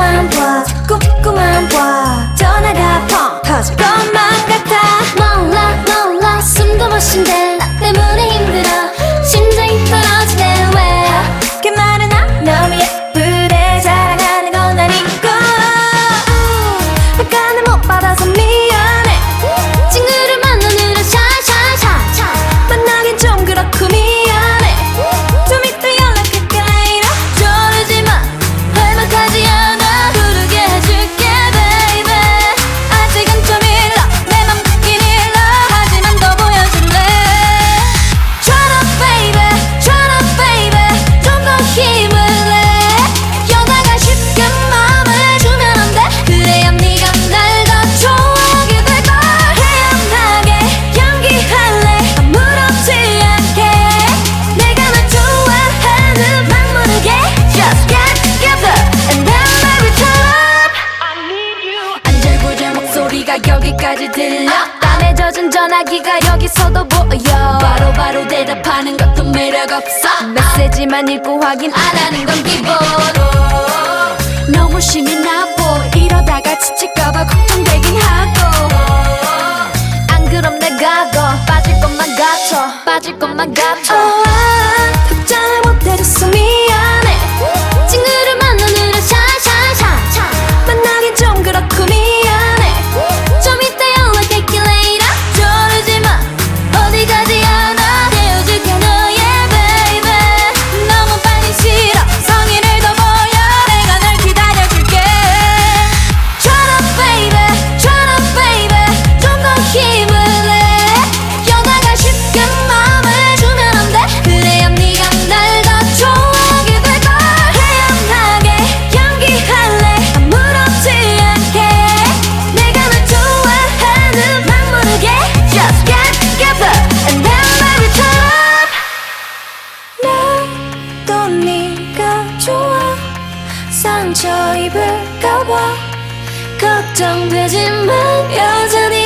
꼼꼼한 봐. 꼼꼼한 봐. 전화가 펑 터져 전화기가 여기서도 보여. 바로바로 바로 대답하는 것도 매력 없어. 메시지만 읽고 확인 안 하는 건 기본 너무 심이 나보 이러다가 지칠까봐 걱정되긴 하고. 안 그럼 내가 거 빠질 것만 같아. 빠질 것만 같아. oh, 아, 답잘 못해줬어 미 걱정되지만 여전히